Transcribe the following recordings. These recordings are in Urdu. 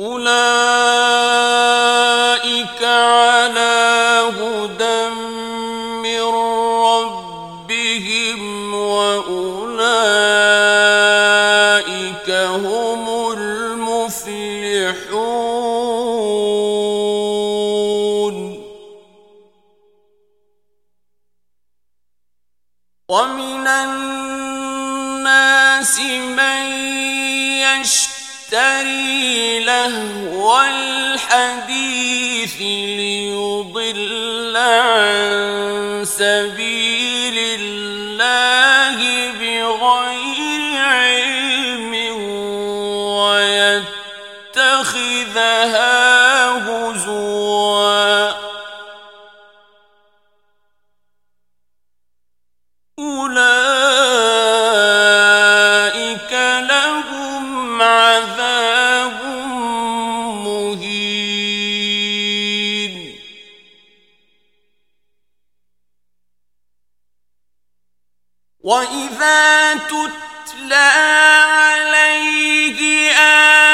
أولئك على هدى من ربهم وأولئك هم المفلحون. ومن الناس من يشتري لهو الحديث ليضل عن سبيل الله بغير علم ويتخذها هزوا وإذا تتلى عليه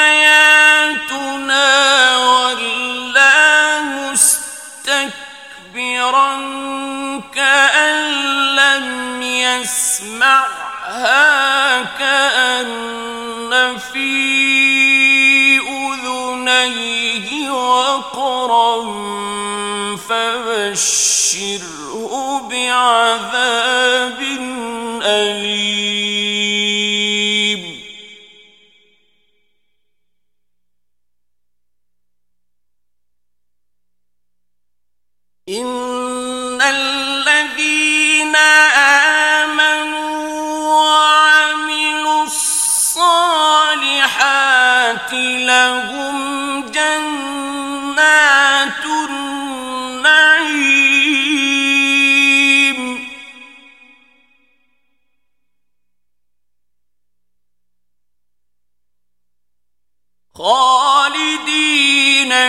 آياتنا ولا مستكبرا كأن لم يسمعها كأن في أذنيه وقرا فبشره بعذاب أن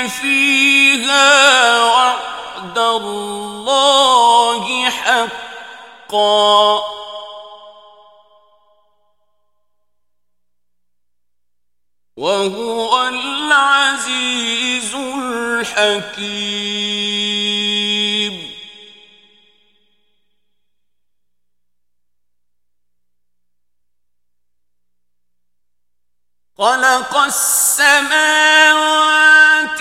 فيها وعد الله حقا. وهو العزيز الحكيم. خلق السماوات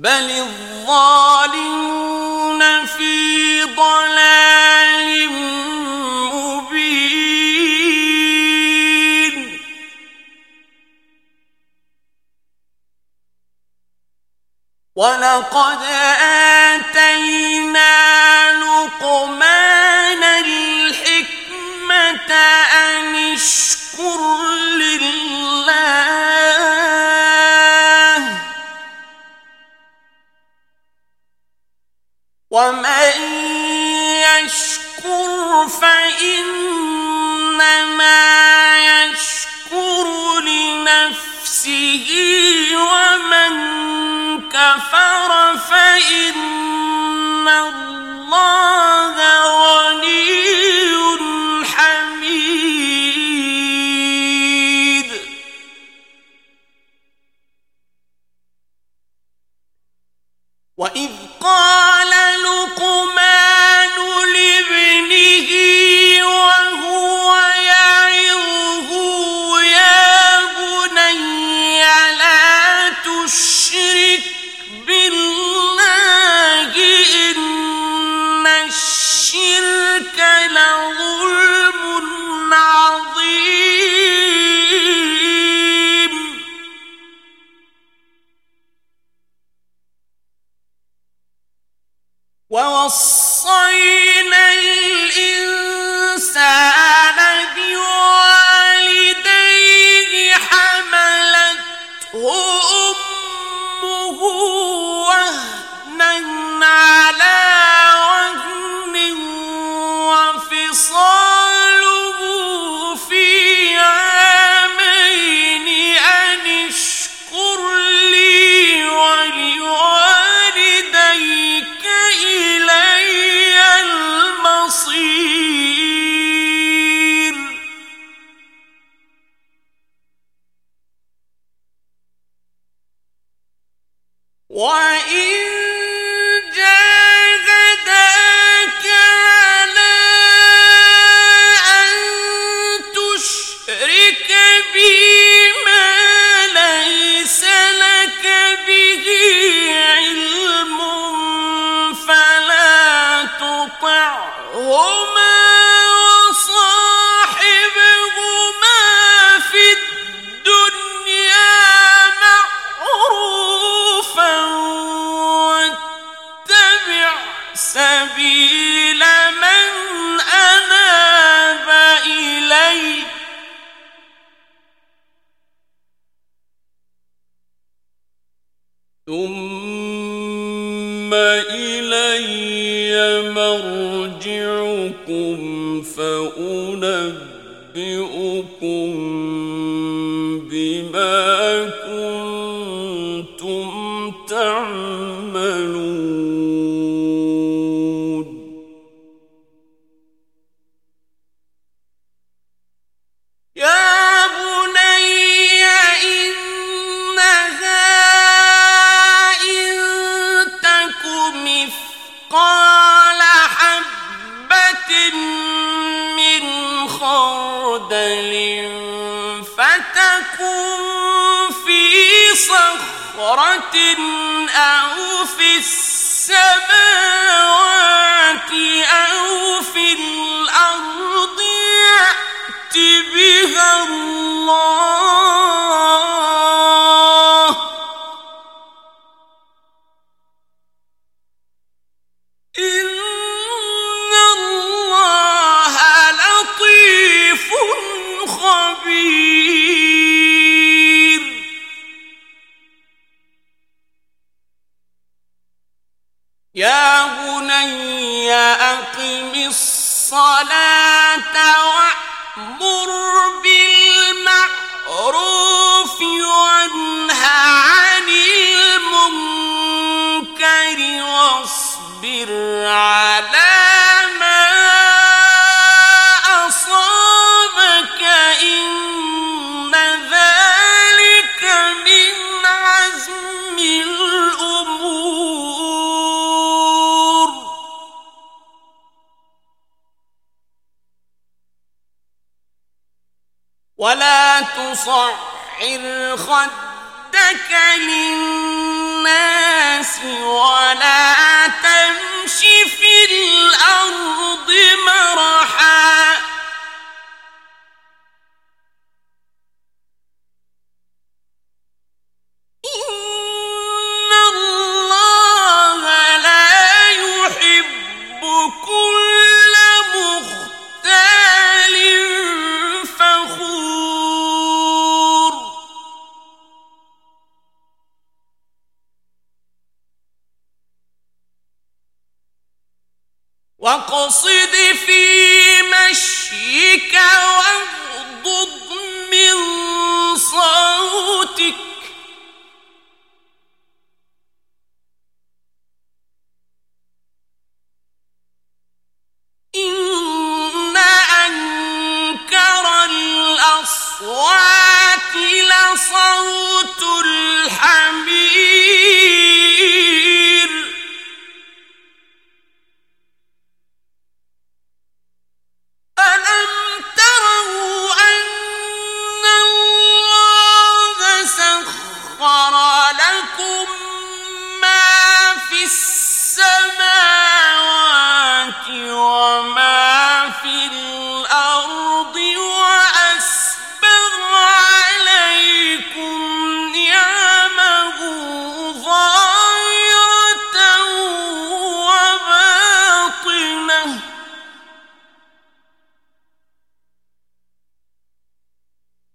بل الظالمون في ضلال مبين. ولقد آتينا وصينا مرجعكم فأنبئكم أو في السماوات أو يا بني أقم الصلاة وأمر بالمعروف وانهى عن المنكر واصبر عليه تصعر خدك لي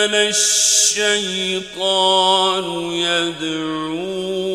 كان الشيطان يدعون